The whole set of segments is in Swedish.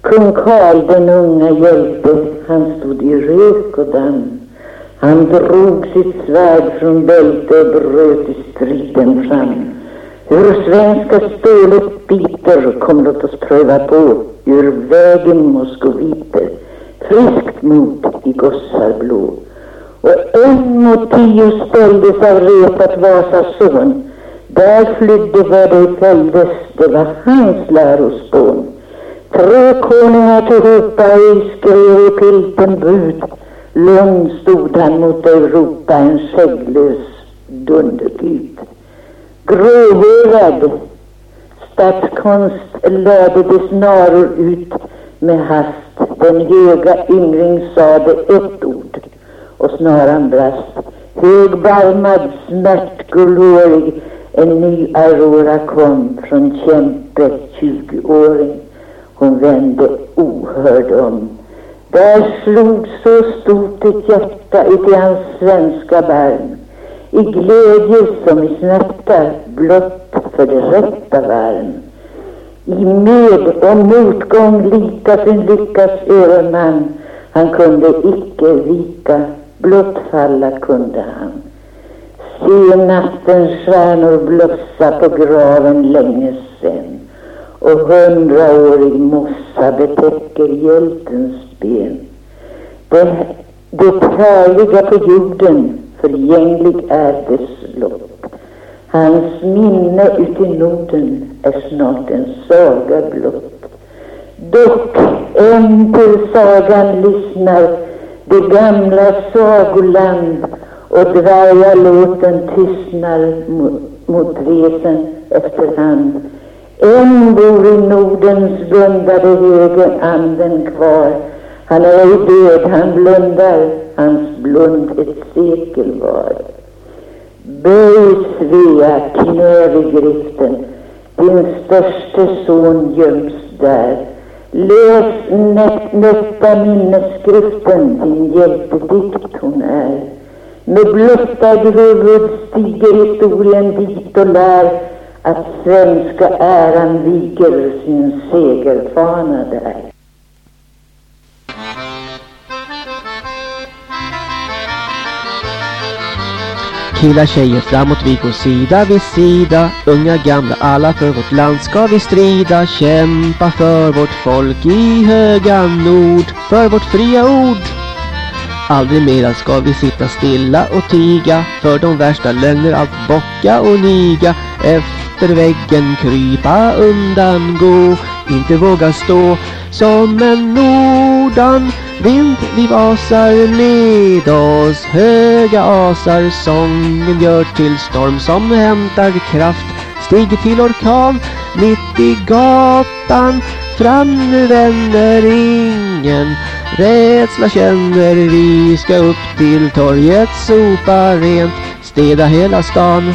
Kung Karl den unge hjälte, han stod i rök och damm. Han drog sitt svärd från bälte och bröt i striden fram. Hur svenska stålet biter, kom låt oss pröva på, ur vägen moskoviter friskt mod i gossar blå. Och en mot tio ställdes av repat Vasas son. Där flydde vad det fälldes, det var hans lärospån. Tre konungar tillhopa ej skrev i pilten bud. Lugn stod han mot Europa, en skägglös dundergud. Gråhårad statskonst lade de snaror ut med hast. Den höga yngling sade ett ord och snaran brast. Högbarmad, smärtgullhårig, en ny Aurora kom från kämpe, tjugoåring. Hon vände ohörd om. Där slog så stort ett hjärta uti hans svenska barm. I glädje som i smärta, blott för det rätta varm. I med och motgång lika sin lyckas överman. Han kunde icke vika, blott falla kunde han. Se nattens stjärnor blossa på graven länge sen och hundraårig mossa betäcker hjältens ben. Det, det härliga på jorden förgänglig är dess lopp. Hans minne uti Norden är snart en saga blott. Dock än till sagan lyssnar det gamla sagoland och dvärgalåten tystnar mot, mot resen efterhand. Än bor i Nordens blundade höger anden kvar. Han är ej död, han blundar, hans blund ett sekel var. Böj Svea knä vid griften, din störste son göms där. Läs nätta minnesskriften, din hjältedikt hon är. Med blottad huvud stiger historien dit och lär att svenska äran viker sin segerfana där. Killar, tjejer, framåt vi går sida vid sida. Unga, gamla, alla för vårt land ska vi strida. Kämpa för vårt folk i höga nord. För vårt fria ord. Aldrig mera ska vi sitta stilla och tiga. För de värsta lögner allt bocka och niga. Efter efter väggen krypa undan gå. Inte våga stå som en nordan. Vind vi vasar med oss. Höga asar Sången gör till storm som hämtar kraft. Stig till orkan mitt i gatan. Fram nu vänner ingen Rädsla känner vi ska upp till torget Sopa rent Städa hela stan.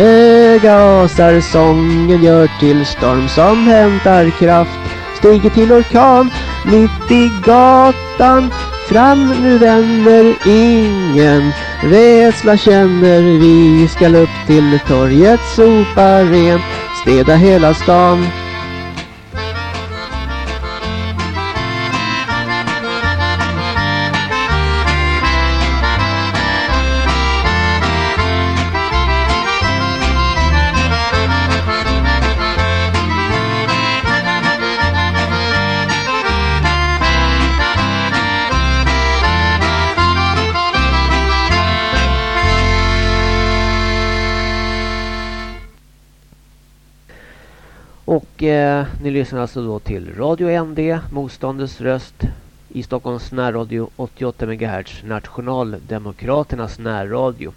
Höga asar sången gör till storm som hämtar kraft. Stiger till orkan mitt i gatan Fram nu vänner ingen. Rädsla känner vi Skall upp till torget sopa rent Städa hela stan. Och eh, ni lyssnar alltså då till Radio ND, motståndets röst i Stockholms närradio 88 MHz, Nationaldemokraternas närradio.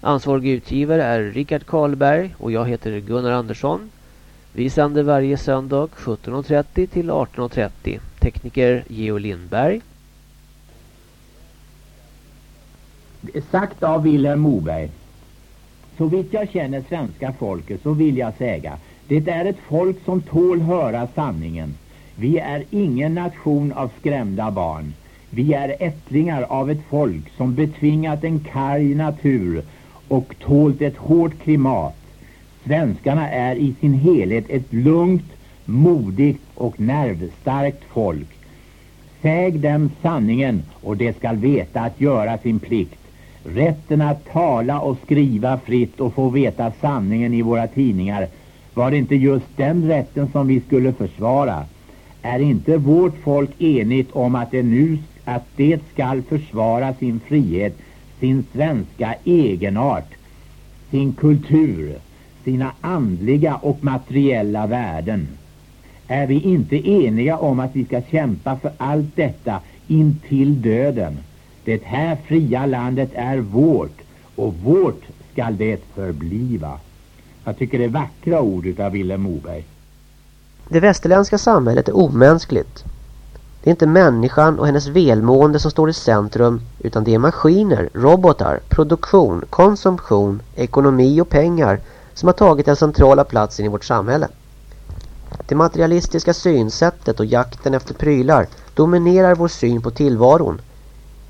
Ansvarig utgivare är Rickard Karlberg och jag heter Gunnar Andersson. Vi sänder varje söndag 17.30 till 18.30. Tekniker Geo Lindberg. Sagt av Vilhelm Moberg. Så vitt jag känner svenska folket så vill jag säga det är ett folk som tål höra sanningen. Vi är ingen nation av skrämda barn. Vi är ättlingar av ett folk som betvingat en karg natur och tålt ett hårt klimat. Svenskarna är i sin helhet ett lugnt, modigt och nervstarkt folk. Säg dem sanningen och de skall veta att göra sin plikt. Rätten att tala och skriva fritt och få veta sanningen i våra tidningar var det inte just den rätten som vi skulle försvara? Är inte vårt folk enigt om att det nu att det skall försvara sin frihet, sin svenska egenart, sin kultur, sina andliga och materiella värden? Är vi inte eniga om att vi ska kämpa för allt detta intill döden? Det här fria landet är vårt och vårt skall det förbliva. Jag tycker det är vackra ord av Vilhelm Moberg. Det västerländska samhället är omänskligt. Det är inte människan och hennes välmående som står i centrum utan det är maskiner, robotar, produktion, konsumtion, ekonomi och pengar som har tagit den centrala platsen i vårt samhälle. Det materialistiska synsättet och jakten efter prylar dominerar vår syn på tillvaron.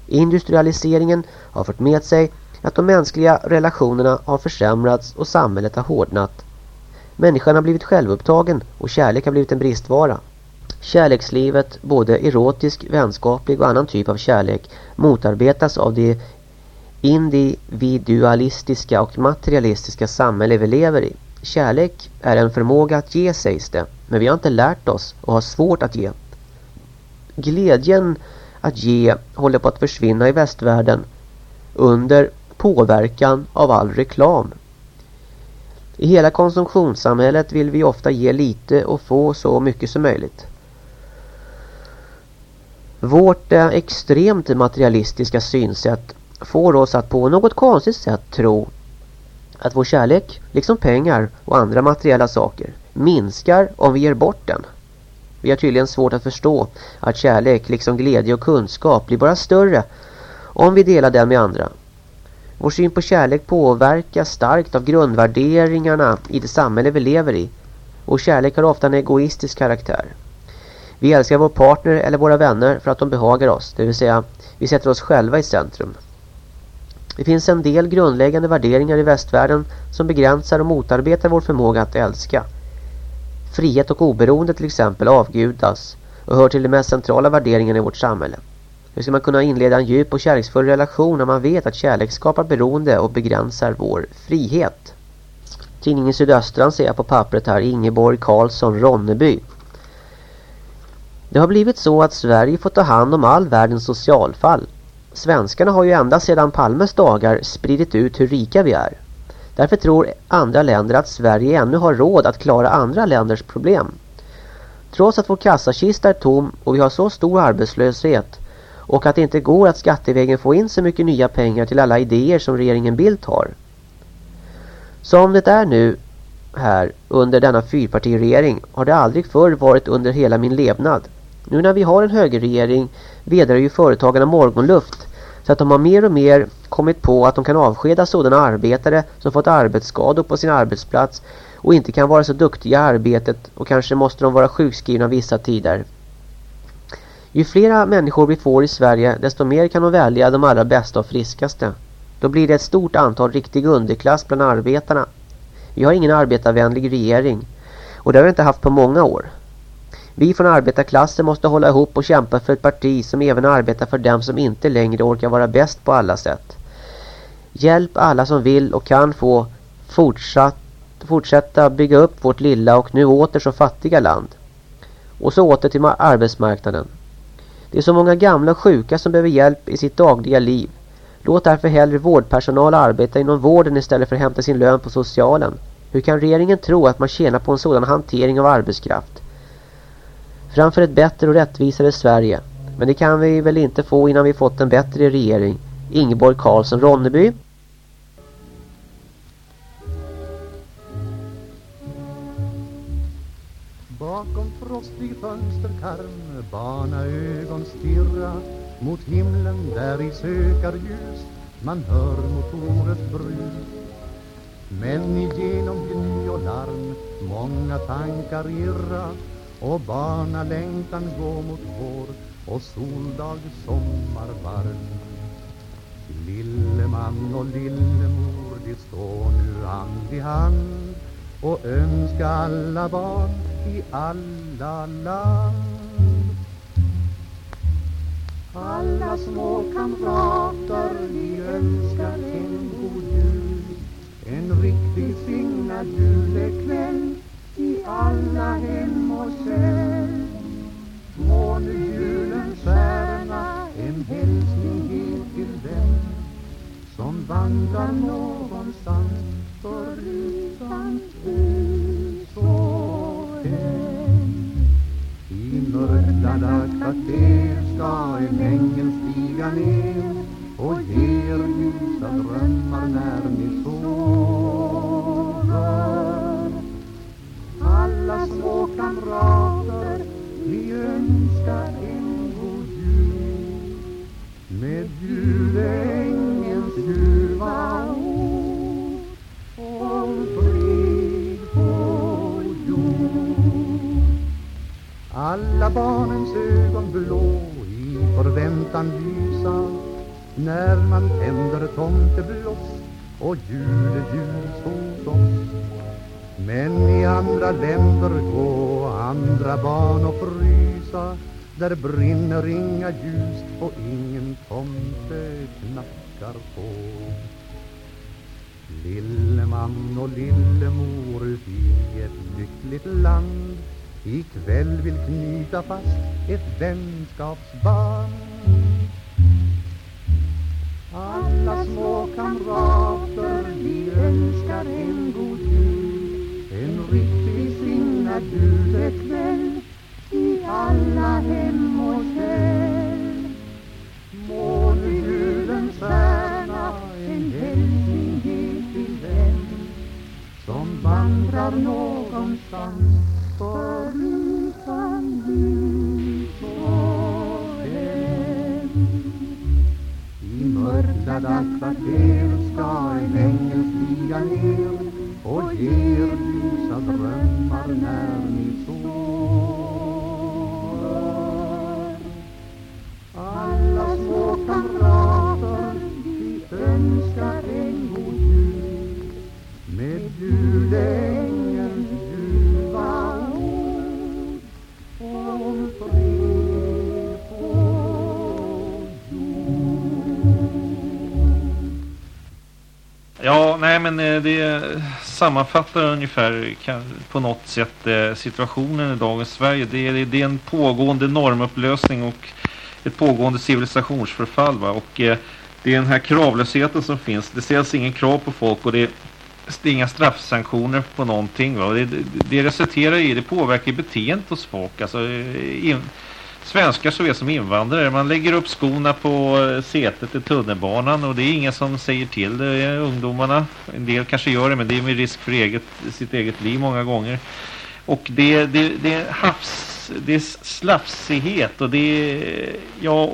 Industrialiseringen har fört med sig att de mänskliga relationerna har försämrats och samhället har hårdnat. Människan har blivit självupptagen och kärlek har blivit en bristvara. Kärlekslivet, både erotisk, vänskaplig och annan typ av kärlek, motarbetas av det individualistiska och materialistiska samhälle vi lever i. Kärlek är en förmåga att ge sägs det, men vi har inte lärt oss och har svårt att ge. Glädjen att ge håller på att försvinna i västvärlden under påverkan av all reklam. I hela konsumtionssamhället vill vi ofta ge lite och få så mycket som möjligt. Vårt eh, extremt materialistiska synsätt får oss att på något konstigt sätt tro att vår kärlek, liksom pengar och andra materiella saker, minskar om vi ger bort den. Vi har tydligen svårt att förstå att kärlek, liksom glädje och kunskap, blir bara större om vi delar den med andra. Vår syn på kärlek påverkas starkt av grundvärderingarna i det samhälle vi lever i. Och kärlek har ofta en egoistisk karaktär. Vi älskar vår partner eller våra vänner för att de behagar oss, det vill säga vi sätter oss själva i centrum. Det finns en del grundläggande värderingar i västvärlden som begränsar och motarbetar vår förmåga att älska. Frihet och oberoende till exempel avgudas och hör till de mest centrala värderingarna i vårt samhälle. Hur ska man kunna inleda en djup och kärleksfull relation när man vet att kärlek skapar beroende och begränsar vår frihet? Tidningen Sydöstran ser jag på pappret här, Ingeborg Karlsson Ronneby. Det har blivit så att Sverige får ta hand om all världens socialfall. Svenskarna har ju ända sedan Palmes dagar spridit ut hur rika vi är. Därför tror andra länder att Sverige ännu har råd att klara andra länders problem. Trots att vår kassakista är tom och vi har så stor arbetslöshet och att det inte går att skattevägen få in så mycket nya pengar till alla idéer som regeringen Bildt har. Som det är nu här under denna fyrpartiregering har det aldrig förr varit under hela min levnad. Nu när vi har en högerregering vedrar ju företagarna morgonluft så att de har mer och mer kommit på att de kan avskeda sådana arbetare som fått arbetsskador på sin arbetsplats och inte kan vara så duktiga i arbetet och kanske måste de vara sjukskrivna vissa tider. Ju flera människor vi får i Sverige desto mer kan de välja de allra bästa och friskaste. Då blir det ett stort antal riktig underklass bland arbetarna. Vi har ingen arbetarvänlig regering och det har vi inte haft på många år. Vi från arbetarklassen måste hålla ihop och kämpa för ett parti som även arbetar för dem som inte längre orkar vara bäst på alla sätt. Hjälp alla som vill och kan få fortsatt, fortsätta bygga upp vårt lilla och nu åter så fattiga land. Och så åter till arbetsmarknaden. Det är så många gamla och sjuka som behöver hjälp i sitt dagliga liv. Låt därför hellre vårdpersonal arbeta inom vården istället för att hämta sin lön på socialen. Hur kan regeringen tro att man tjänar på en sådan hantering av arbetskraft? Framför ett bättre och rättvisare Sverige. Men det kan vi väl inte få innan vi fått en bättre regering. Ingeborg Karlsson Ronneby. Bakom frostig fönsterkarm bana ögon stirra mot himlen där i sökar ljus. Man hör motorers brus. Men igenom gny och larm många tankar irra och bana längtan gå mot vår och soldag sommarvarm Lille man och lillemor de står nu hand i hand och önska alla barn i alla land. Alla små kamrater vi önskar en god jul, en riktig signad julekväll i alla hem och cell. Må nu julens stjärna en hälsning ge till den som vandrar någonstans förutan hus mörklada kvarter ska en ängel stiga ner och ge er ljusa drömmar när ni sover. Alla små kamrater, vi önskar en god jul med julängens ljuva ord Alla barnens ögon blå i förväntan lysa när man tänder tomtebloss och juleljus hos oss. Men i andra länder gå andra barn och frysa där brinner inga ljus och ingen tomte knackar på. Lille man och lillemor i ett lyckligt land ikväll vill knyta fast ett vänskapsband. Alla små kamrater vi önskar en god jul, en riktig sinnad julekväll i alla hem och hem. Må nu julens stjärna en hälsning ge till vän som vandrar någonstans mörklada kvarter ska en ängel stiga ner och ger ljusa drömmar när ni sover. Alla små kamrater, vi önskar en god jul med julängelns Ja, nej men eh, det sammanfattar ungefär på något sätt eh, situationen i dagens Sverige. Det är, det är en pågående normupplösning och ett pågående civilisationsförfall. Va? Och eh, det är den här kravlösheten som finns. Det ställs ingen krav på folk och det är inga straffsanktioner på någonting. Va? Det, det, det resulterar i, det påverkar beteendet hos folk. Alltså, in, svenskar såväl som invandrare. Man lägger upp skorna på eh, setet sätet i tunnelbanan och det är ingen som säger till det, ungdomarna. En del kanske gör det men det är med risk för eget, sitt eget liv många gånger. Och det, det, det är havs, det är slafsighet och det är, ja,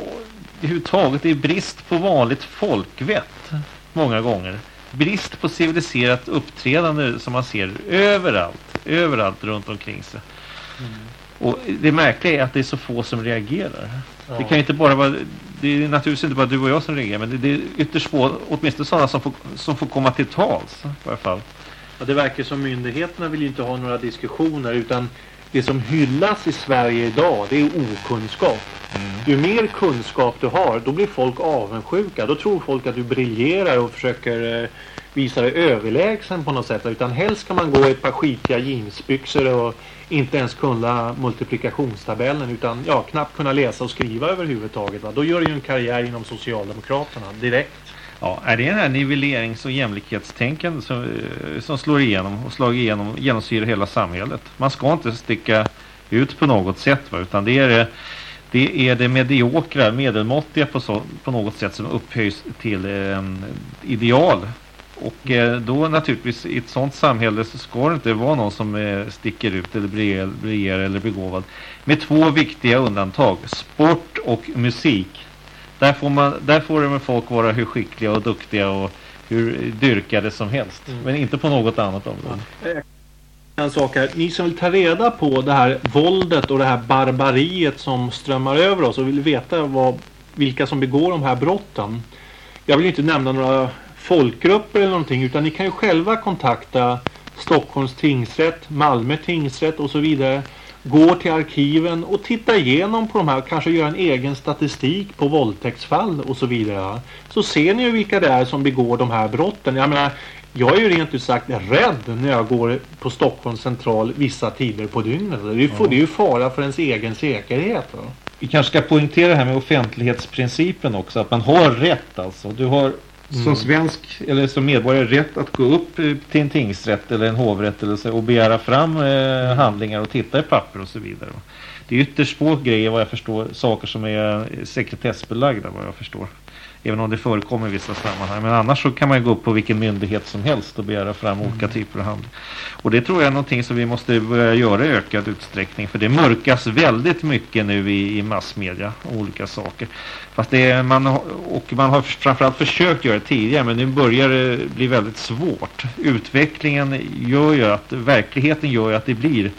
överhuvudtaget det är brist på vanligt folkvett många gånger. Brist på civiliserat uppträdande som man ser överallt, överallt runt omkring sig. Mm. Och det märkliga är att det är så få som reagerar. Det kan inte bara vara, det är naturligtvis inte bara du och jag som reagerar, men det, det är ytterst få, åtminstone sådana som får, som får komma till tals i alla fall. Ja, det verkar som myndigheterna vill ju inte ha några diskussioner utan det som hyllas i Sverige idag det är okunskap. Ju mer kunskap du har då blir folk avundsjuka. Då tror folk att du briljerar och försöker eh, visa dig överlägsen på något sätt. Utan helst ska man gå i ett par skitiga jeansbyxor och inte ens kunna multiplikationstabellen utan ja, knappt kunna läsa och skriva överhuvudtaget. Va? Då gör du ju en karriär inom Socialdemokraterna direkt. Ja, är det den här nivellerings- och jämlikhetstänkandet som, eh, som slår igenom och slår igenom genomsyrar hela samhället? Man ska inte sticka ut på något sätt va? utan det är det, det är det mediokra, medelmåttiga på, så, på något sätt som upphöjs till eh, ideal. Och eh, då naturligtvis i ett sådant samhälle så ska det inte vara någon som eh, sticker ut eller briljerar, eller begåvad. Med två viktiga undantag, sport och musik. Där får, man, där får det med folk vara hur skickliga och duktiga och hur dyrkade som helst. Men inte på något annat område. En sak här. Ni som vill ta reda på det här våldet och det här barbariet som strömmar över oss och vill veta vad, vilka som begår de här brotten. Jag vill inte nämna några folkgrupper eller någonting utan ni kan ju själva kontakta Stockholms tingsrätt, Malmö tingsrätt och så vidare. Gå till arkiven och titta igenom på de här, kanske göra en egen statistik på våldtäktsfall och så vidare. Så ser ni ju vilka det är som begår de här brotten. Jag menar, jag är ju rent ut sagt rädd när jag går på Stockholms central vissa tider på dygnet. Det är ju, det är ju fara för ens egen säkerhet. Va? Vi kanske ska poängtera det här med offentlighetsprincipen också. Att man har rätt alltså. Du har som svensk eller som medborgare rätt att gå upp eh, till en tingsrätt eller en hovrätt eller så, och begära fram eh, handlingar och titta i papper och så vidare. va. Det är ytterst få grejer vad jag förstår, saker som är sekretessbelagda vad jag förstår. Även om det förekommer i vissa sammanhang. Men annars så kan man gå upp på vilken myndighet som helst och begära fram olika typer av handlingar. Och det tror jag är någonting som vi måste börja göra i ökad utsträckning. För det mörkas väldigt mycket nu i, i massmedia. Olika saker. Fast det är, man, och man har framförallt försökt göra det tidigare. Men nu börjar det bli väldigt svårt. Utvecklingen gör ju att, verkligheten gör ju att det blir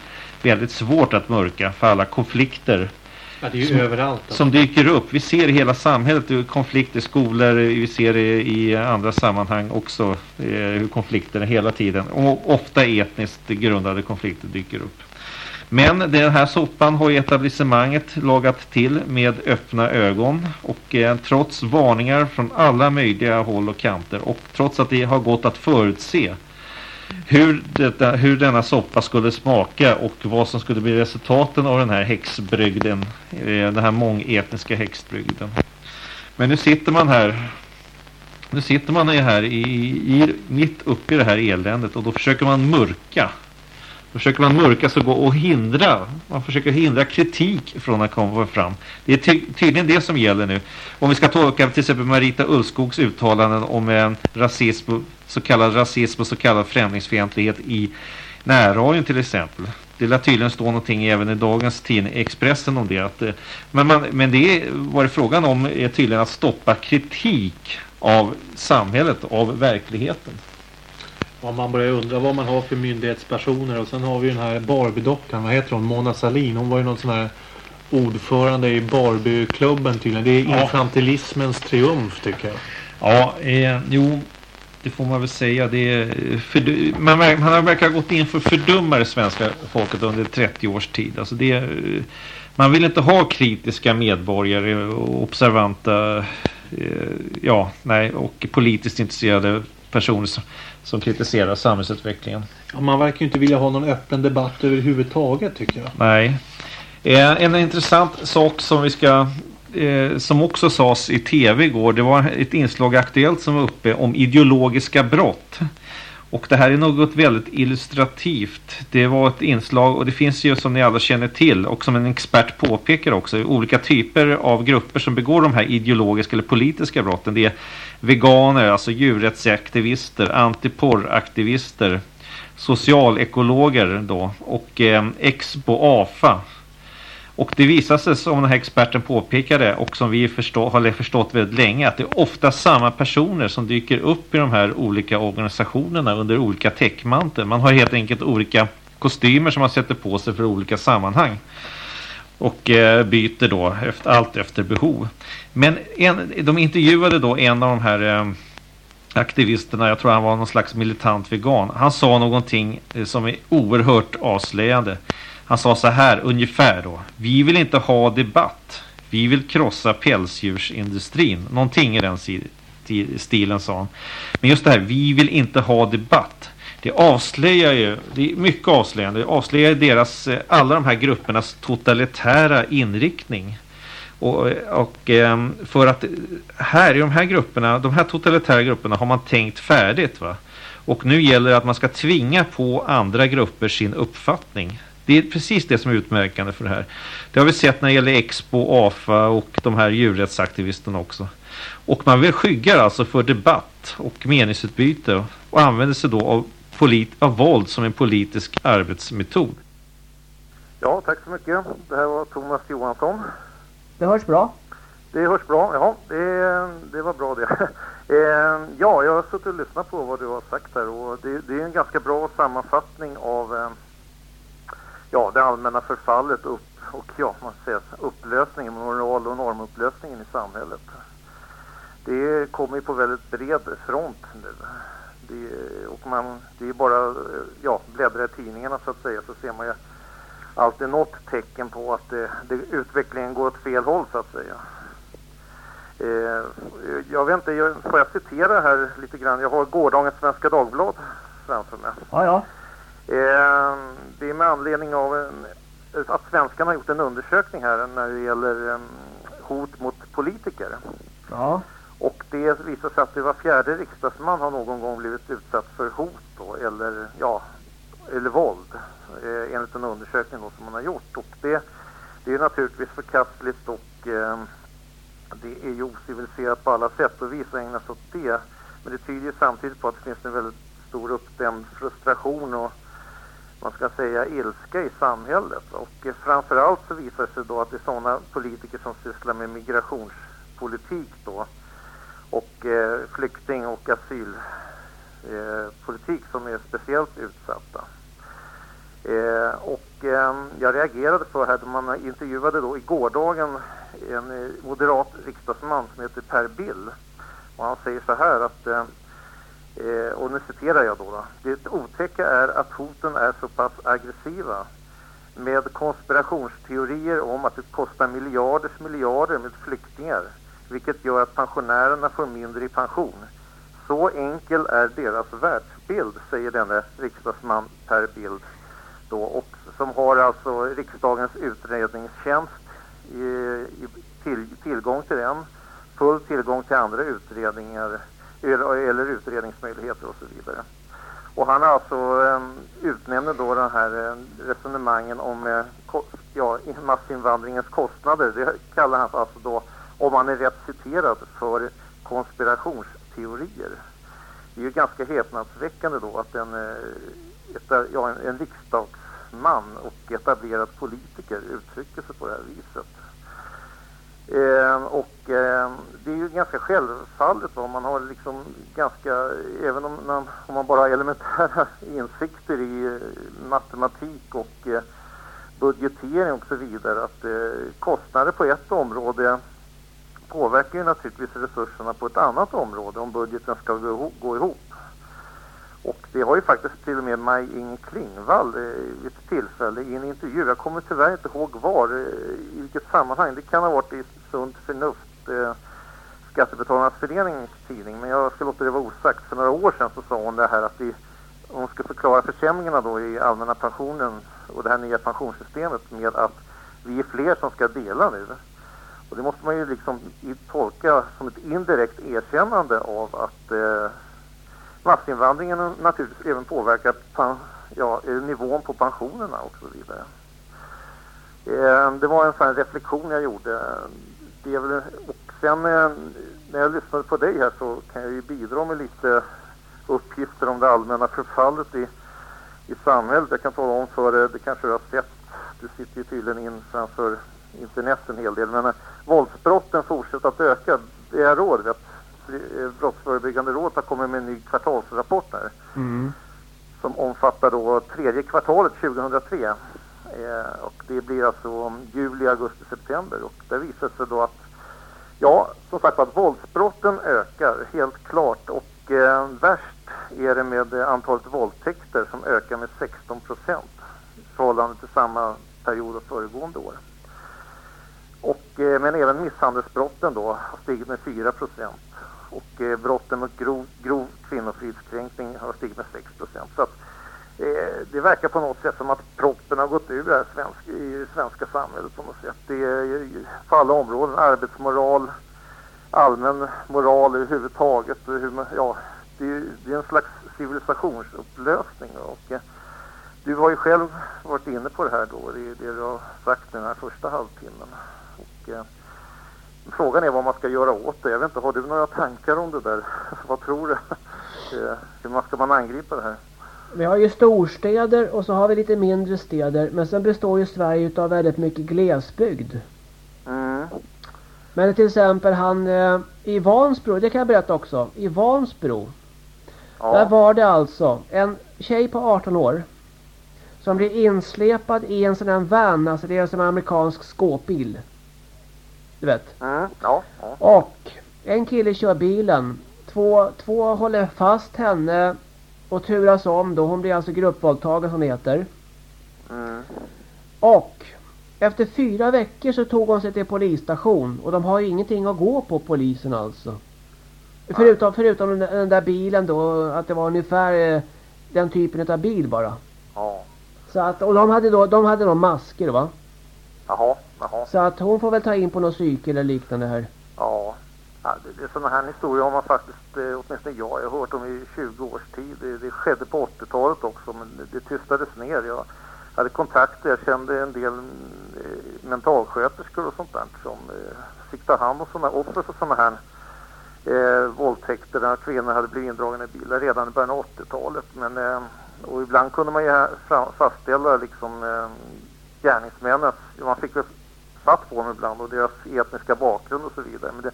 väldigt svårt att mörka för alla konflikter Ja, det är ju Som- överallt. alltså. som dyker upp. Vi ser i hela samhället konflikter i skolor, vi ser det i andra sammanhang också eh, hur konflikter hela tiden och ofta etniskt grundade konflikter dyker upp. Men den här soppan har etablissemanget lagat till med öppna ögon och eh, trots varningar från alla möjliga håll och kanter och trots att det har gått att förutse hur, detta, hur denna soppa skulle smaka och vad som skulle bli resultaten av den här häxbrygden, eh, den här mångetniska häxbrygden. Men nu sitter man här nu sitter man här i, i, mitt uppe i det här eländet och då försöker man mörka Då försöker man mörka sig och hindra. Man försöker hindra kritik från att komma fram. Det är ty tydligen det som gäller nu. Om vi ska tolka till exempel Marita Ulskogs uttalanden om en rasism, så kallad rasism och så kallad främlingsfientlighet i närradion till exempel. Det lär tydligen stå någonting även i dagens tidning Expressen om det. Att, eh, men, man, men det var det frågan om är tydligen att stoppa kritik av samhället, av verkligheten. Ja, man börjar undra vad man har för myndighetspersoner och sen har vi den här Barbie-dockan, vad heter hon? Mona Salin, hon var ju någon sån här ordförande i Barbie-klubben tydligen. Det är ja. infantilismens triumf tycker jag. Ja, eh, jo, det får man väl säga. Det är för, man, man har verkar gått in för att fördumma det svenska folket under 30 års tid. Alltså det, man vill inte ha kritiska medborgare och observanta eh, ja, nej, och politiskt intresserade personer som, som kritiserar samhällsutvecklingen. Ja, man verkar ju inte vilja ha någon öppen debatt överhuvudtaget tycker jag. Nej. Eh, en intressant sak som vi ska eh, som också sades i tv igår. Det var ett inslag Aktuellt som var uppe om ideologiska brott. Och det här är något väldigt illustrativt. Det var ett inslag och det finns ju som ni alla känner till och som en expert påpekar också olika typer av grupper som begår de här ideologiska eller politiska brotten. Det är veganer, alltså djurrättsaktivister, antiporraktivister, socialekologer då och eh, Expo AFA och det visar sig som den här experten påpekade och som vi förstå, har förstått väldigt länge att det är ofta samma personer som dyker upp i de här olika organisationerna under olika täckmantel. Man har helt enkelt olika kostymer som man sätter på sig för olika sammanhang. Och eh, byter då efter, allt efter behov. Men en, de intervjuade då en av de här eh, aktivisterna, jag tror han var någon slags militant vegan. Han sa någonting eh, som är oerhört avslöjande. Han sa så här ungefär då. Vi vill inte ha debatt. Vi vill krossa pälsdjursindustrin. Någonting i den stilen sa han. Men just det här, vi vill inte ha debatt. Det avslöjar ju, det är mycket avslöjande. Det avslöjar deras, eh, alla de här gruppernas totalitära inriktning. Och, eh, och ehm, för att här i de här grupperna, de här totalitära grupperna har man tänkt färdigt va. Och nu gäller det att man ska tvinga på andra grupper sin uppfattning. Det är precis det som är utmärkande för det här. Det har vi sett när det gäller Expo, AFA och de här djurrättsaktivisterna också. Och man vill skyggar alltså för debatt och meningsutbyte och använder sig då av, polit av våld som en politisk arbetsmetod. Ja, tack så mycket. Det här var Thomas Johansson. Det hörs bra. Det hörs bra, ja. Det, det var bra det. Eh, ja, jag har suttit och lyssnat på vad du har sagt här och det, det är en ganska bra sammanfattning av eh, ja, det allmänna förfallet upp, och ja, man säger upplösningen, moral och normupplösningen i samhället. Det kommer ju på väldigt bred front nu. Det, och man, det är bara ja, bläddra i tidningarna så att säga så ser man ju alltid något tecken på att det, det, utvecklingen går åt fel håll så att säga. Eh, jag vet inte, jag, får jag citera här lite grann? Jag har gårdagens Svenska Dagblad framför mig. Ja, ja. Eh, det är med anledning av en, att svenskarna har gjort en undersökning här när det gäller um, hot mot politiker. Ja. Och det visar sig att det var fjärde riksdagsman har någon gång blivit utsatt för hot då, eller, ja, eller våld eh, enligt en undersökning då som man har gjort. Och det, det är naturligtvis förkastligt och eh, det är ju ociviliserat på alla sätt och vis att ägna sig åt det. Men det tyder samtidigt på att det finns en väldigt stor uppdämd frustration och man ska säga ilska i samhället. Och eh, framförallt så visar det sig då att det är sådana politiker som sysslar med migrationspolitik då och eh, flykting och asylpolitik eh, som är speciellt utsatta. Eh, och eh, jag reagerade på här man intervjuade då i gårdagen en eh, moderat riksdagsman som heter Per Bill och han säger så här att eh, Eh, och nu citerar jag då, då. Det otäcka är att hoten är så pass aggressiva med konspirationsteorier om att det kostar miljarders miljarder med flyktingar vilket gör att pensionärerna får mindre i pension. Så enkel är deras världsbild, säger denne riksdagsman Per Bild då, och som har alltså riksdagens utredningstjänst i, i till, tillgång till den, full tillgång till andra utredningar eller, eller utredningsmöjligheter och så vidare. Och han alltså eh, utnämner då den här eh, resonemangen om eh, kost, ja, massinvandringens kostnader. Det kallar han alltså då, om han är rätt citerad, för konspirationsteorier. Det är ju ganska häpnadsväckande då att en, eh, ja, en, en riksdagsman och etablerad politiker uttrycker sig på det här viset. Eh, och eh, det är ju ganska självfallet om man har liksom ganska, även om man, om man bara har elementära insikter i eh, matematik och eh, budgetering och så vidare, att eh, kostnader på ett område påverkar ju naturligtvis resurserna på ett annat område om budgeten ska gå. Gå ihop. Och det har ju faktiskt till och med Maj-Inger Klingvall eh, vid ett tillfälle i en intervju, jag kommer tyvärr inte ihåg var, eh, i vilket sammanhang, det kan ha varit i Sunt Förnuft, eh, Skattebetalarnas förenings tidning, men jag ska låta det vara osagt. För några år sedan så sa hon det här att vi, hon skulle förklara försämringarna då i allmänna pensionen och det här nya pensionssystemet med att vi är fler som ska dela nu. Och det måste man ju liksom tolka som ett indirekt erkännande av att eh, massinvandringen naturligtvis även påverkat ja, eh, nivån på pensionerna och så vidare. Eh, det var en sån här reflektion jag gjorde. Det är väl, och sen eh, när jag lyssnade på dig här så kan jag ju bidra med lite uppgifter om det allmänna förfallet i, i samhället. Jag kan tala om för dig, det kanske du har sett, du sitter ju tydligen in framför internet en hel del, men våldsbrotten fortsätter att öka. Det är råd, vet, Brottsförebyggande råd har kommit med en ny kvartalsrapport här Mm. som omfattar då tredje kvartalet 2003. Eh, och det blir alltså juli, augusti, september. Och där visar det sig då att, ja, som sagt att våldsbrotten ökar helt klart. Och eh, värst är det med eh, antalet våldtäkter som ökar med 16 procent i förhållande till samma period av föregående år. Och, eh, men även misshandelsbrotten då har stigit med 4 procent. Och eh, brotten mot grov, grov kvinnofridskränkning har stigit med 6 procent. Så att, eh, det verkar på något sätt som att proppen har gått ur det här svensk, i det svenska samhället på något sätt. Det är på alla områden, arbetsmoral, allmän moral överhuvudtaget. och Hur man, ja, det, är, det är en slags civilisationsupplösning. Och, eh, du har ju själv varit inne på det här då, det, är det du har sagt den här första halvtimmen. Och, eh, frågan är vad man ska göra åt det. Jag vet inte, har du några tankar om det där? vad tror du? Eh, hur ska man angripa det här? Vi har ju storstäder och så har vi lite mindre städer. Men sen består ju Sverige utav väldigt mycket glesbygd. Mm. Men till exempel han eh, i Vansbro, det kan jag berätta också. I Vansbro. Där Ja, var det alltså en tjej på 18 år. Som blev insläpad i en sån här van, alltså det är som en amerikansk skåpbil. Du vet. mm. ja, ja. Och en kille kör bilen. Två, två håller fast henne och turas om då. Hon blir alltså gruppvåldtagen som det heter. Mm. Och efter fyra veckor så tog hon sig till polisstation. Och de har ju ingenting att gå på polisen alltså. Förutom, förutom den, den där bilen då. Att det var ungefär eh, den typen av bil bara. ja. Så att, och de hade då, de hade då masker va. Jaha, jaha. Så att hon får väl ta in på någon psyke eller liknande här. Ja, ja det, det, sådana här historier har man faktiskt, eh, åtminstone jag, jag har hört om i 20 års tid. Det, det skedde på 80-talet också, men det, det tystades ner. Jag hade kontakter, jag kände en del eh, mentalsköterskor och sånt där som eh, fick ta hand om sådana offer för sådana här eh, våldtäkter där kvinnor hade blivit indragna i bilar redan i början av 80-talet. Men, eh, och ibland kunde man ju fastställa liksom eh, gärningsmännens, man fick väl fatt på dem ibland och deras etniska bakgrund och så vidare. Men det,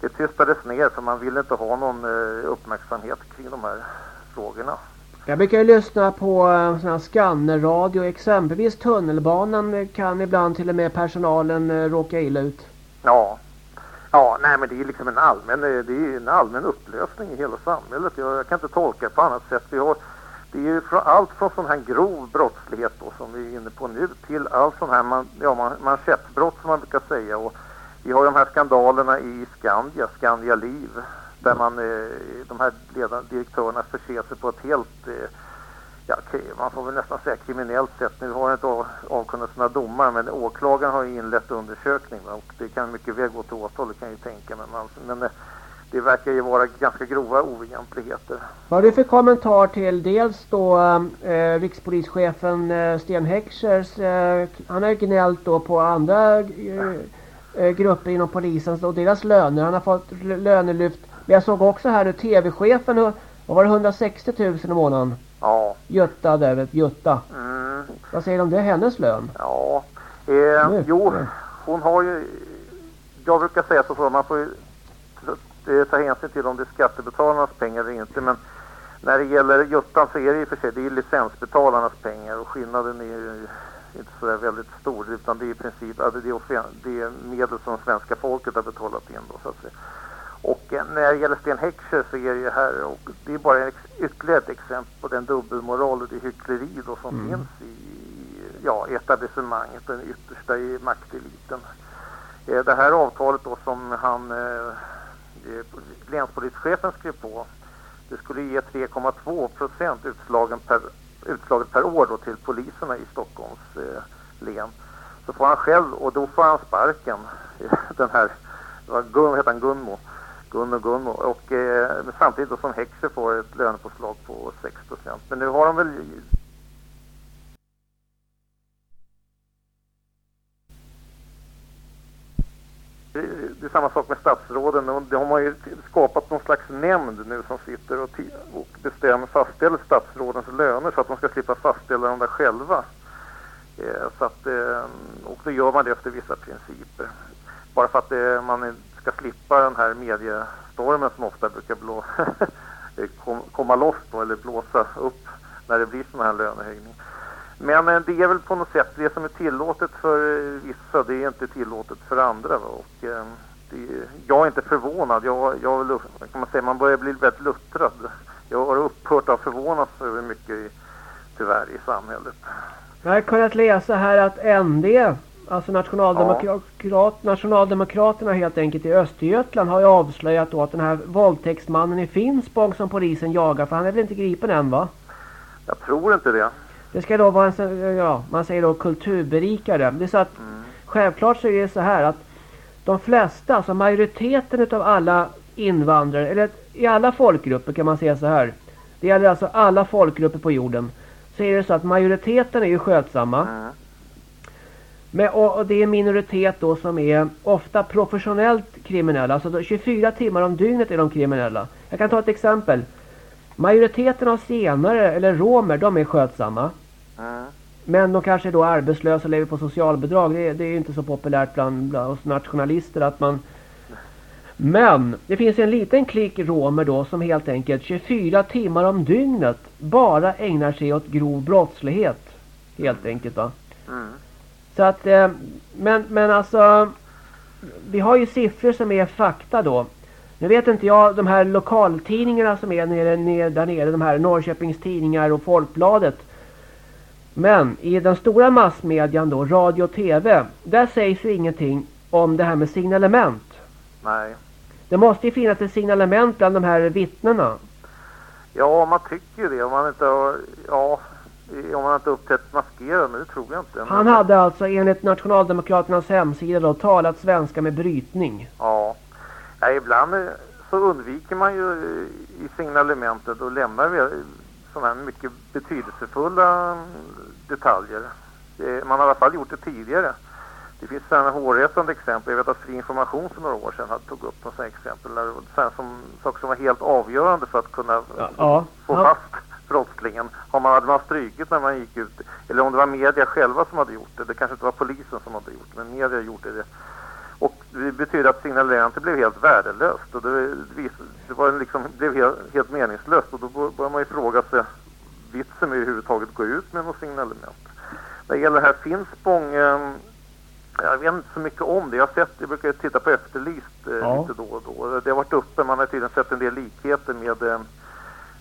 det tystades ner för man ville inte ha någon eh, uppmärksamhet kring de här frågorna. Jag brukar ju lyssna på eh, sån här skannerradio. Exempelvis tunnelbanan kan ibland till och med personalen eh, råka illa ut. Ja. Ja, nej men det är liksom en allmän, det är en allmän upplösning i hela samhället. Jag, jag kan inte tolka det på annat sätt. Vi har, det är ju från, allt från sån här grov brottslighet då, som vi är inne på nu till all sån här man, ja, man, manschettbrott som man brukar säga. Och vi har ju de här skandalerna i Skandia, Skandia Liv, där man, eh, de här ledande direktörerna förser sig på ett helt, eh, ja, man får väl nästan säga kriminellt sätt. Nu har inte avkunnat sina domar, men åklagaren har ju inlett undersökning va, och det kan mycket väl gå till åtal, det kan jag ju tänka mig. Men, men eh, det verkar ju vara ganska grova oegentligheter. Vad har du för kommentar till dels då eh, rikspolischefen eh, Sten Heckschers, eh, han har gnällt då på andra eh, eh, grupper inom polisen och deras löner. Han har fått lönelyft. Men jag såg också här nu tv-chefen, vad var det 160 000 i månaden? Ja. Jutta där, Jutta. Mm. Vad säger du om det, hennes lön? Ja, eh, jo, hon har ju, jag brukar säga så, man får ju ta hänsyn till om det är skattebetalarnas pengar eller inte. Men när det gäller Juttan så är det och för sig det är licensbetalarnas pengar och skillnaden är ju inte så väldigt stor utan det är i princip alltså det, är det är medel som svenska folket har betalat in då så att säga. Och eh, när det gäller Sten Heckscher så är det ju här och det är bara ett, ytterligare ett exempel på den dubbelmoral och det hyckleri då som mm. finns i ja, etablissemanget, den yttersta i makteliten. Eh, det här avtalet då som han eh, Eh, Eh, länspolischefen skrev på. Det skulle ge 3,2 procent utslagen per, utslaget per år då till poliserna i Stockholms eh, län. Så får han själv, och då får han sparken, eh, den här, vad heter han, Gunmo. Gunno Gunmo. Och eh, samtidigt då som Hexer får ett lönepåslag på 6 procent. Men nu har de väl det är samma sak med statsråden. De har ju skapat någon slags nämnd nu som sitter och, och bestämmer, fastställer statsrådens löner så att de ska slippa fastställa dem där själva. Eh, så att, eh, och då gör man det efter vissa principer. Bara för att eh, man ska slippa den här mediestormen som ofta brukar blå, kom, komma loss då, eller blåsa upp när det blir sådana här lönehöjningar. Men det är väl på något sätt det som är tillåtet för eh, vissa, det är inte tillåtet för andra. Och, eh, det, jag är inte förvånad. Jag, jag kan man, säga, man börjar bli väldigt luttrad. Jag har upphört att förvånas över mycket i, tyvärr i samhället. Jag har kunnat läsa här att ND, alltså nationaldemokrat, ja. nationaldemokraterna helt enkelt i Östergötland har ju avslöjat då att den här våldtäktsmannen i Finspång som polisen jagar, för han är väl inte gripen än va? Jag tror inte det. Det ska då vara en, ja, man säger då kulturberikare. Det är så att mm. självklart så är det så här att de flesta, alltså majoriteten av alla invandrare, eller i alla folkgrupper kan man säga så här. Det gäller alltså alla folkgrupper på jorden. Så är det så att majoriteten är ju skötsamma. Mm. Men, och, och, det är minoritet då som är ofta professionellt kriminella. Alltså 24 timmar om dygnet är de kriminella. Jag kan ta ett exempel. Majoriteten av senare eller romer, de är skötsamma. Men de kanske är då arbetslösa och lever på socialbidrag. Det, det är ju inte så populärt bland, bland oss nationalister att man... Men det finns en liten klick romer då som helt enkelt 24 timmar om dygnet bara ägnar sig åt grov brottslighet. Helt enkelt va. Mm. Så att, eh, men, men alltså, vi har ju siffror som är fakta då. Nu vet inte jag, de här lokaltidningarna som är nere, nere, där nere, de här Norrköpings tidningar och Folkbladet. Men i den stora massmedian då, radio och tv, där sägs ju ingenting om det här med signalement. Nej. Det måste ju finnas ett signalement bland de här vittnena. Ja, man tycker ju det. Om man inte har, ja, om man inte uppträtt maskerad, men det tror jag inte. Han hade alltså enligt Nationaldemokraternas hemsida då talat svenska med brytning. Ja. ja ibland så undviker man ju i signalementet och lämnar sådana här mycket betydelsefulla detaljer. Man har i alla fall gjort det tidigare. Det finns sådana hårresande exempel. Jag vet att Fri Information för några år sedan hade tog upp några exempel. Där, sådana som, saker som var helt avgörande för att kunna ja, ja. få fast brottslingen. Har man, hade man strykit när man gick ut, eller om det var media själva som hade gjort det. Det kanske inte var polisen som hade gjort det, men media gjorde det. Och det betyder att signalerandet blev helt värdelöst. Och det, det var liksom, blev helt, helt meningslöst. Och då börjar man ju fråga sig vitsen med överhuvudtaget gå ut med något signalement. När det gäller det här Finspång, eh, jag vet inte så mycket om det. Jag har sett, jag brukar titta på Efterlyst eh, ja. lite då och då. Det har varit uppe, man har tydligen sett en del likheter med eh,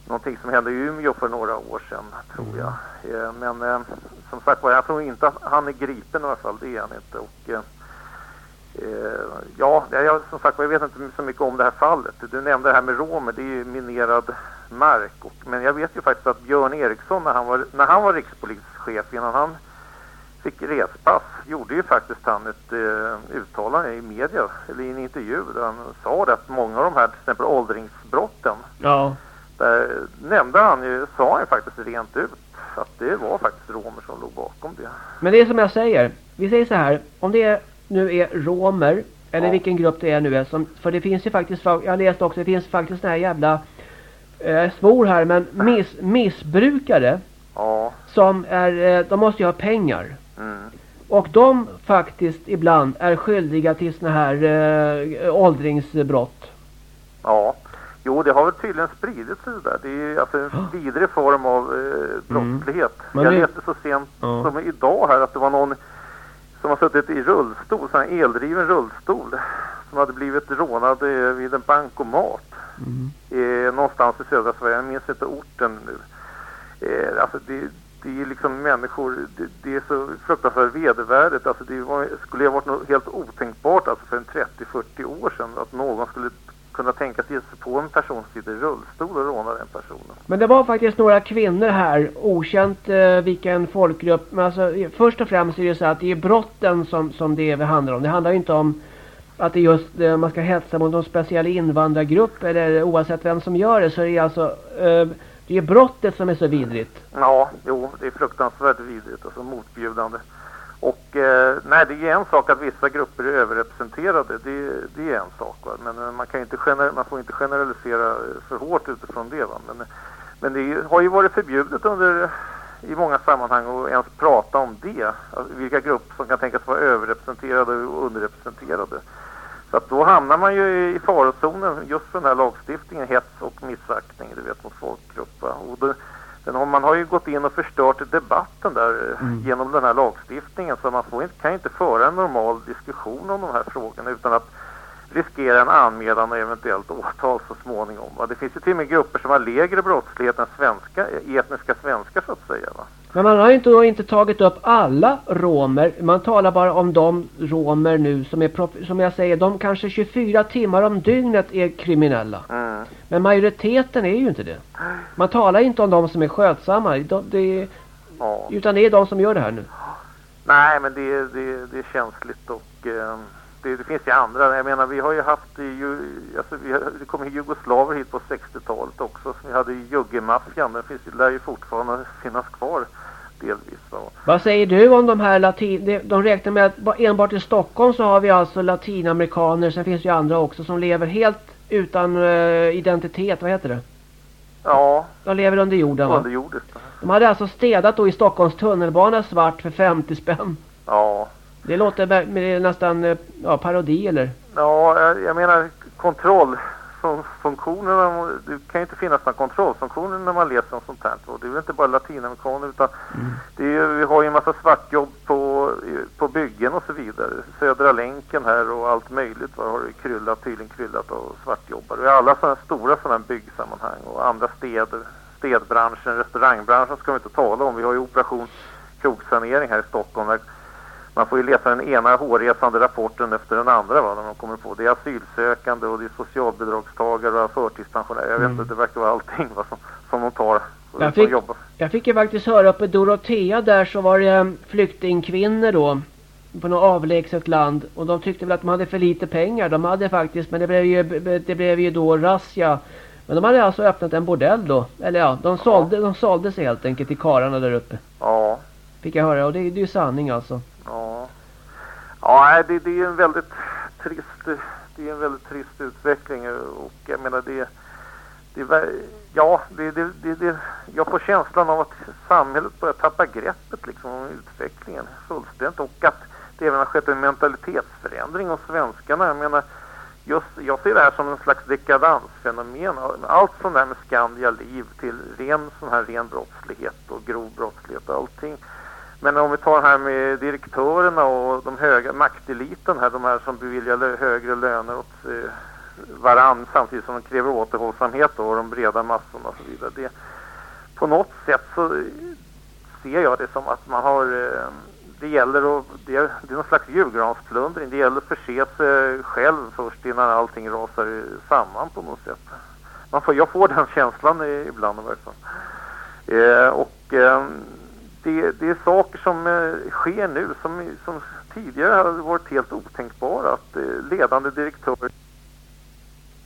någonting som hände i Umeå för några år sedan, tror mm. jag. Eh, men eh, som sagt var, jag tror inte att han är gripen i alla fall, det är han inte. Och, Eh, ja, jag, som sagt jag vet inte så mycket om det här fallet. Du nämnde det här med romer, det är ju minerad mark. Och, men jag vet ju faktiskt att Björn Eriksson, när han var, när han var rikspolischef, innan han fick respass gjorde ju faktiskt han ett eh, uttalande i media, eller i en intervju där han sa det att många av de här till exempel åldringsbrotten Ja. där nämnde han ju, sa han ju faktiskt rent ut att det var faktiskt romer som låg bakom det. Men det är som jag säger. Vi säger så här. Om det nu är romer. Eller Ja. vilken grupp det är nu är. Som, för det finns ju faktiskt. Jag har läst också. Det finns faktiskt såna här jävla. Eh, svor här. Men miss, missbrukare. Ja, Som är. Eh, de måste ju ha pengar. mm. Och de faktiskt ibland är skyldiga till såna här eh, åldringsbrott. ja. Jo, det har väl tydligen spridit sig där. Det är alltså en vidrig form av eh, brottslighet. Men Jag läste så sent Ja. som idag här att det var någon som har suttit i rullstol, sån här eldriven rullstol, som hade blivit rånad eh, vid en bankomat eh, någonstans i södra Sverige. Jag minns inte orten nu. Eh, alltså det, det är liksom människor, det, det är så fruktansvärt vedervärdigt. Alltså det var, skulle ha varit något helt otänkbart alltså för en 30-40 år sedan att någon skulle kunna tänka sig sig på en person som sitter i rullstol och råna den personen. Men det var faktiskt några kvinnor här, okänt eh, vilken folkgrupp. Men alltså, först och främst är det så att det är brotten som, som det handlar om. Det handlar ju inte om att det är just eh, man ska hetsa mot någon speciell invandrargrupp eller oavsett vem som gör det så är det alltså eh, det är brottet som är så vidrigt. Ja, jo, det är fruktansvärt vidrigt, alltså motbjudande. Och eh, nej, det är en sak att vissa grupper är överrepresenterade, det, det är en sak. Va? Men eh, man, kan ju inte gener- man får inte generalisera eh, för hårt utifrån det. Va? Men, eh, men det är har ju varit förbjudet under, i många sammanhang att ens prata om det. Alltså, vilka grupper som kan tänkas vara överrepresenterade och underrepresenterade. Så att då hamnar man ju i farozonen just för den här lagstiftningen, hets och missaktning, du vet, mot folkgrupp. va. Och det, har, man har ju gått in och förstört debatten där eh, genom den här lagstiftningen så man får inte, kan ju inte föra en normal diskussion om de här frågorna utan att riskera en anmälan och eventuellt åtal så småningom. Va? Det finns ju till och med grupper som har lägre brottslighet än svenska, etniska svenskar så att säga. Va? Men man har ju inte, då inte tagit upp alla romer. Man talar bara om de romer nu som är, som jag säger, de kanske 24 timmar om dygnet är kriminella. Mm. Men majoriteten är ju inte det. Man talar inte om de som är skötsamma. De, det, Ja. utan det är de som gör det här nu. Nej, men det, det, det är känsligt och eh, det, det finns ju andra. Jag menar, vi har ju haft ju, alltså, vi har, det kom ju jugoslaver hit på 60-talet också. Vi hade ju juggemaffian. Den finns, lär ju fortfarande finnas kvar delvis. Va? Vad säger du om de här latin... De, räknar med att ba- enbart i Stockholm så har vi alltså latinamerikaner. Sen finns det ju andra också som lever helt utan eh, identitet. Vad heter det? Ja, De lever under jorden va? underjordiskt. De hade alltså städat då i Stockholms tunnelbana svart för 50 spänn. Ja, Det låter med, med nästan eh, ja, parodi eller? ja jag, jag menar kontrollfunktionerna. Det kan ju inte finnas några kontrollfunktioner när man läser om sånt här. Och det är väl inte bara latinamerikaner utan det är, vi har ju en massa svartjobb på, på byggen och så vidare. Södra länken här och allt möjligt va, har det kryllat, tydligen kryllat av svartjobbare. I alla sådana stora sådana här byggsammanhang och andra städer, städbranschen, restaurangbranschen ska vi inte tala om. Vi har ju operation krogsanering här i Stockholm. Man får ju läsa den ena hårresande rapporten efter den andra va, när de kommer på. Det är asylsökande och det är socialbidragstagare och förtidspensionärer. Jag vet inte, det verkar vara allting va, som, som de tar Jag fick-. Jag fick ju faktiskt höra uppe i Dorotea där så var det eh, flyktingkvinnor då. På något avlägset land. Och de tyckte väl att de hade för lite pengar. De hade faktiskt, men det blev ju, det blev ju då razzia. Men de hade alltså öppnat en bordell då. Eller ja, de sålde, de sålde sig helt enkelt till karlarna där uppe. Ja, Fick jag höra och det, det är ju sanning alltså ja. Det, det är en väldigt trist, det är en väldigt trist utveckling och jag menar det, det ja, det, det, det, det, jag får känslan av att samhället börjar tappa greppet liksom om utvecklingen fullständigt och att det även har skett en mentalitetsförändring hos svenskarna. Jag menar, just, jag ser det här som en slags dekadansfenomen. Allt sånt där med Skandia Liv till ren sån här ren brottslighet och grov brottslighet och allting. Men om vi tar det här med direktörerna och de höga makteliten här, de här som beviljar lö- högre löner åt eh, varann samtidigt som de kräver återhållsamhet då, och de breda massorna och så vidare. Det, på något sätt så eh, ser jag det som att man har, eh, det gäller att, det är, det är någon slags julgransplundring. Det gäller att förse sig själv först innan allting rasar samman på något sätt. Man får, jag får den känslan ibland i varje fall. Eh, och eh, det, det är saker som eh, sker nu som, som tidigare hade varit helt otänkbara. Att eh, ledande direktörer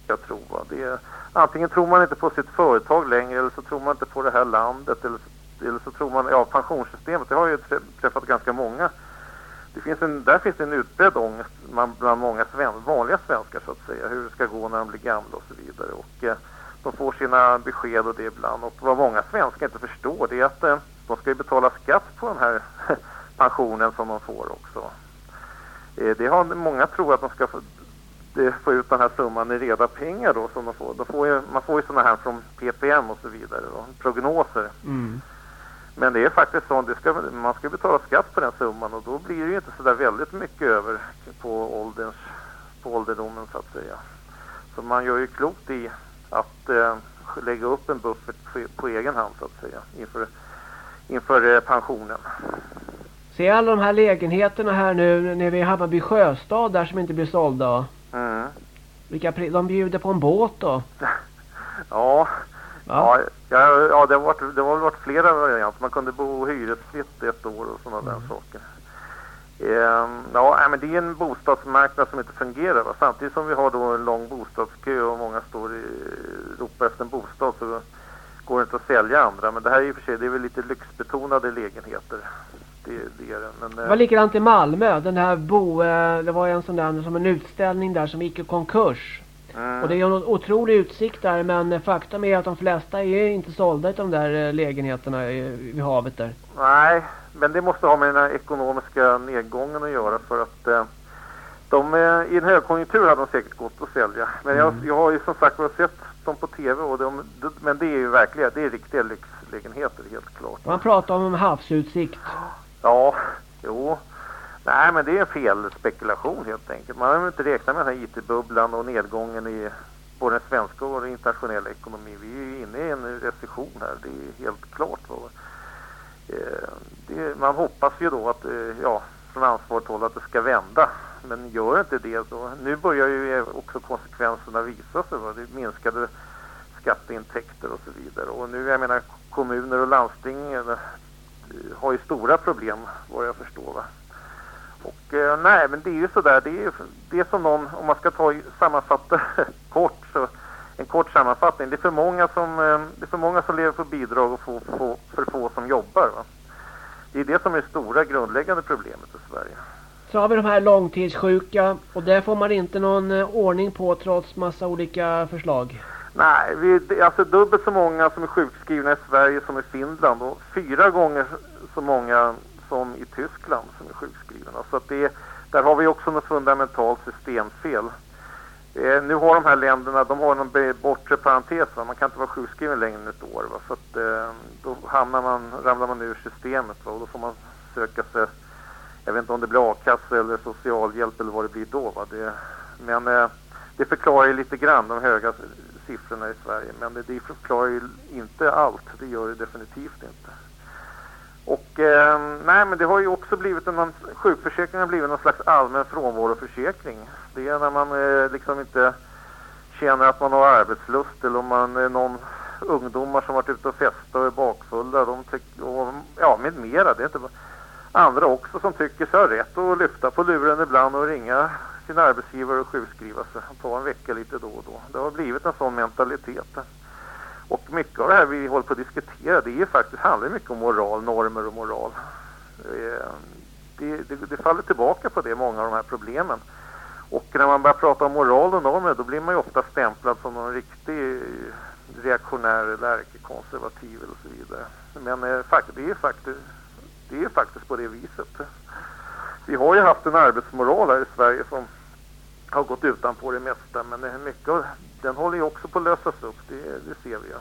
jag tror. Va? Det är, antingen tror man inte på sitt företag längre eller så tror man inte på det här landet eller, eller så tror man, ja pensionssystemet, det har jag ju träffat ganska många. Det finns en, där finns det en utbredd ångest bland många sven, vanliga svenskar så att säga, hur det ska gå när de blir gamla och så vidare. Och eh, de får sina besked och det ibland. Och vad många svenskar inte förstår det är att eh, de ska ju betala skatt på den här pensionen som de får också. Eh, det har många tror att de ska få, få ut den här summan i reda pengar då som de får. De får ju, man får ju sådana här från PPM och så vidare, då, prognoser. Mm. Men det är faktiskt så, ska, man ska betala skatt på den summan och då blir det ju inte så där väldigt mycket över på, ålderns, på ålderdomen så att säga. Så man gör ju klokt i att eh, lägga upp en buffert på, på, egen hand så att säga inför, inför eh, pensionen. Se alla de här lägenheterna här nu nere i Hammarby sjöstad där som inte blir sålda. Mm. Vilka de bjuder på en båt då? ja, ja, ja, ja, det har varit, det har varit flera varianter. Man kunde bo hyresfritt ett år och sådana mm. där saker. Ehm, ja, men det är en bostadsmarknad som inte fungerar. Va? Samtidigt som vi har då en lång bostadskö och många står i ropar efter en bostad så går inte att sälja andra. Men det här är i och för sig det är väl lite lyxbetonade lägenheter. Det, det är det. Men, det var likadant i Malmö. Den här bo, eh, det var en sån där som en utställning där som gick i konkurs. Mm. Och det är en otrolig utsikt där men faktum är att de flesta är inte sålda i de där eh, lägenheterna vid havet där. Nej, men det måste ha med den ekonomiska nedgången att göra för att eh, de, eh, i en högkonjunktur hade de säkert gått att sälja. Men jag, mm. jag har ju som sagt sett dem på tv och de, men det är ju verkligen, det är riktiga lyxlägenheter helt klart. Man pratar om havsutsikt. Ja, jo. Nej men det är fel spekulation helt enkelt. Man har inte räknat med den här IT-bubblan och nedgången i både den svenska och den internationella ekonomin. Vi är ju inne i en recession här, det är helt klart. Eh, det, man hoppas ju då att, eh, ja, från ansvarigt håll att det ska vända. Men gör inte det så, nu börjar ju också konsekvenserna visa sig. Va? Det minskade skatteintäkter och så vidare. Och nu, jag menar, kommuner och landsting eh, har ju stora problem vad jag förstår. Va? Och eh, nej, men det är ju sådär, det är, det är som någon, om man ska ta sammanfatta kort så en kort sammanfattning. Det är för många som, eh, det är för, många som lever på bidrag och få, få, för få som jobbar. Va? Det är det som är det stora grundläggande problemet i Sverige. Så har vi de här långtidssjuka och där får man inte någon eh, ordning på trots massa olika förslag. Nej, vi, alltså dubbelt så många som är sjukskrivna i Sverige som i Finland och fyra gånger så många som i Tyskland som är sjukskrivna. Så att det, där har vi också något fundamentalt systemfel. Eh, nu har de här länderna, de har någon bortre parentes, va? man kan inte vara sjukskriven längre än ett år. Va? Så att, eh, då hamnar man, ramlar man ur systemet va? och då får man söka sig, jag vet inte om det blir a-kassa eller socialhjälp eller vad det blir då. Va? Det, men eh, det förklarar ju lite grann de höga siffrorna i Sverige. Men det, det förklarar ju inte allt, det gör det definitivt inte. Och eh, nej men det har ju också blivit en, sjukförsäkringen har blivit någon slags allmän frånvaroförsäkring. Det är när man eh, liksom inte känner att man har arbetslust eller om man är någon ungdomar som varit ute och festat och är bakfulla. De tycker, och, ja, med mera. Det är inte andra också som tycker sig ha rätt att lyfta på luren ibland och ringa sin arbetsgivare och sjukskriva sig. Ta en vecka lite då och då. Det har blivit en sån mentalitet. Och mycket av det här vi håller på att diskutera det är faktiskt, handlar mycket om moral, normer och moral. Eh, det, det, det, faller tillbaka på det, många av de här problemen. Och när man börjar prata om moral och normer då blir man ju ofta stämplad som någon riktig reaktionär eller ärkekonservativ eller så vidare. Men eh, det, är faktiskt, det är faktiskt på det viset. Vi har ju haft en arbetsmoral här i Sverige som har gått utanpå det mesta men mycket av den håller ju också på att lösas upp, det, det ser vi ju.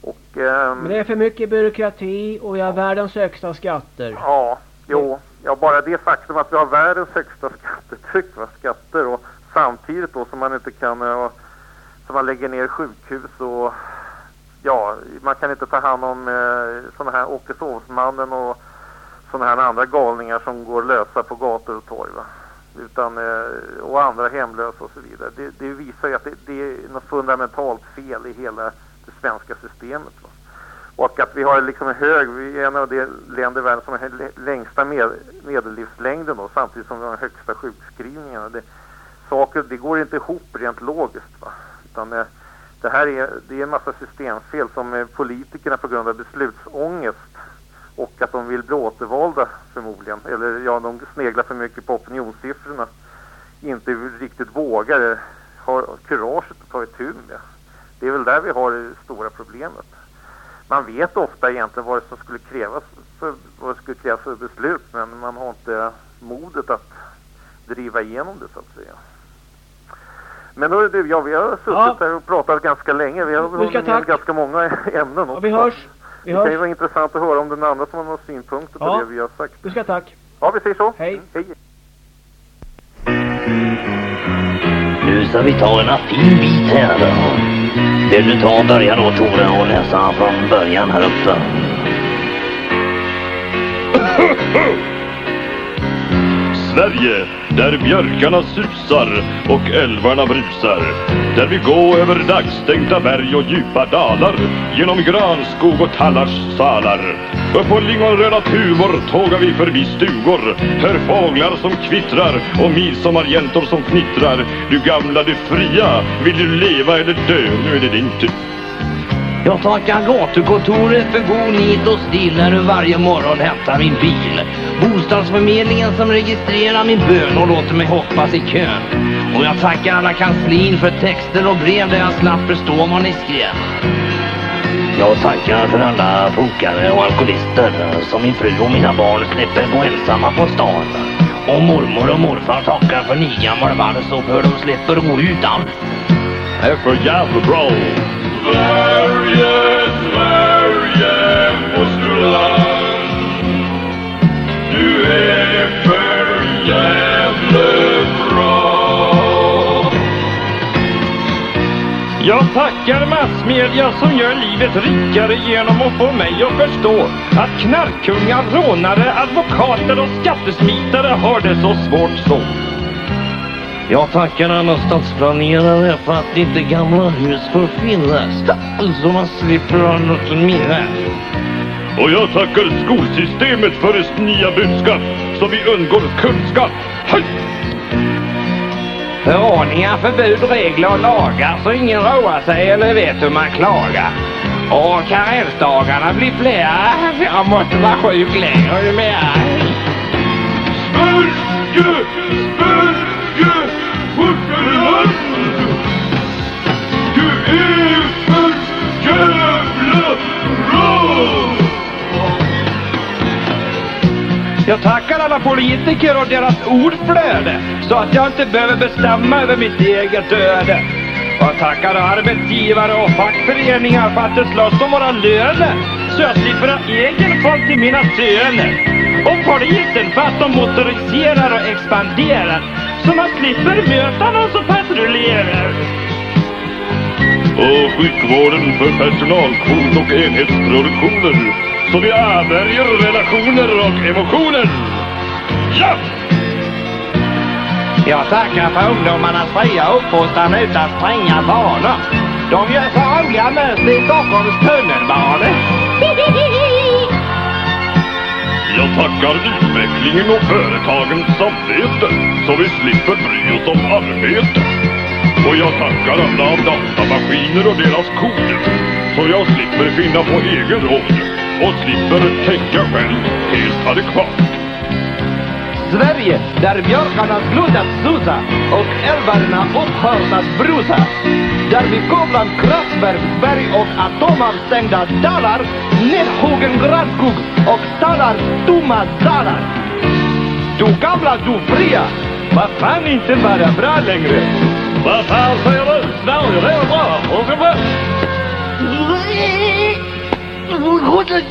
Och, ehm, men det är för mycket byråkrati och vi har världens högsta skatter. Ja, jo. Ja, bara det faktum att vi har världens högsta skattetryck, va, skatter och samtidigt då som man inte kan, uh, som man lägger ner sjukhus och ja, man kan inte ta hand om eh, sådana här Åke Sovsmannen och sådana här andra galningar som går lösa på gator och torg va utan, eh, och andra hemlösa och så vidare. Det, det visar ju att det, det, är något fundamentalt fel i hela det svenska systemet. Va? Och att vi har liksom en hög, vi är en av de länder i världen som har längsta med, medellivslängden då, samtidigt som vi har den högsta sjukskrivningarna. Det, saker, det går inte ihop rent logiskt. Va? Utan eh, det här är, det är en massa systemfel som politikerna på grund av beslutsångest och att de vill bli återvalda förmodligen, eller ja, de sneglar för mycket på opinionssiffrorna, inte riktigt vågar har ha kuraget att ta itu med. Det är väl där vi har det stora problemet. Man vet ofta egentligen vad det som skulle krävas för, vad det skulle krävas för beslut, men man har inte modet att driva igenom det så att säga. Men då är det, ja, vi har suttit Ja. här och pratat ganska länge. Vi har Du hunnit med ganska många ämnen också. vi hörs. Vi Det kan ju hörs. vara intressant att höra om den andra som har några synpunkter på Ja. det vi har sagt. Du ska tack. Ja, vi säger så. Hej. Hej. Nu ska vi ta en fin bit här då. Vill du ta och börja då Tore och läsa från början här uppe? Sverige, där björkarna susar och älvarna brusar. Där vi går över dagstängda berg och djupa dalar. Genom granskog och tallars salar. Upp på lingonröda tuvor tågar vi förbi stugor. Hör fåglar som kvittrar och midsommarjäntor som fnittrar. Du gamla, du fria, vill du leva eller dö? Nu är det din tur. Jag tackar gatukontoret för god nit och stil när du varje morgon hämtar min bil. Bostadsförmedlingen som registrerar min bön och låter mig hoppas i kön. Och jag tackar alla kanslin för texter och brev där jag slapp förstå vad ni skrev. Jag tackar för alla funkare och alkoholister som min fru och mina barn slipper gå ensamma på stan. Och mormor och morfar tackar för nygammal vals och för de slipper gå utan. Det är för jävla bra. Sverige, Sverige, fosterland. Du är för jävla bra. Jag tackar massmedia som gör livet rikare genom att få mig att förstå att knarkkungar, rånare, advokater och skattesmitare har det så svårt så. Jag tackar alla stadsplanerare för att inte gamla hus får finnas. Så man slipper ha något minnas. Och jag tackar skolsystemet för dess nya budskap så vi undgår kunskap. Hej! Förordningar, förbud, regler och lagar så ingen roar sig eller vet hur man klagar. Och karensdagarna blir flera. Jag måste vara sjuk längre ju mera. Sverige, Sverige, jag tackar alla politiker och deras ordflöde så att jag inte behöver bestämma över mitt eget öde. Jag tackar arbetsgivare och fackföreningar för att de slåss om våra löner så jag slipper ha egen folk till mina söner. Och polisen för att de motoriserar och expanderar så man slipper möta någon som patrullerar. Och sjukvården för personalkvot och enhetsproduktioner så vi avvärjer relationer och emotioner. Ja! Jag tackar för ungdomarnas fria uppfostran utan stränga vanor. De gör så roliga mönster i Stockholms tunnelbana. Jag tackar utvecklingen och företagens samvete så vi slipper bry oss om arbete. Och jag tackar alla datamaskiner och deras koder så jag slipper finna på egen råd och slipper tänka själv helt adekvat. Sverige, där björkarna slutat susa och älvarna upphört att brusa. Derby Koblan Kraftwerk Berry och Atomar stängda dalar dollar, granskog och stallar Tuma, salar Du gamla, du fria Vad fan inte vara bra längre Vad fan säger du? Snarare det är bra, och det Goed.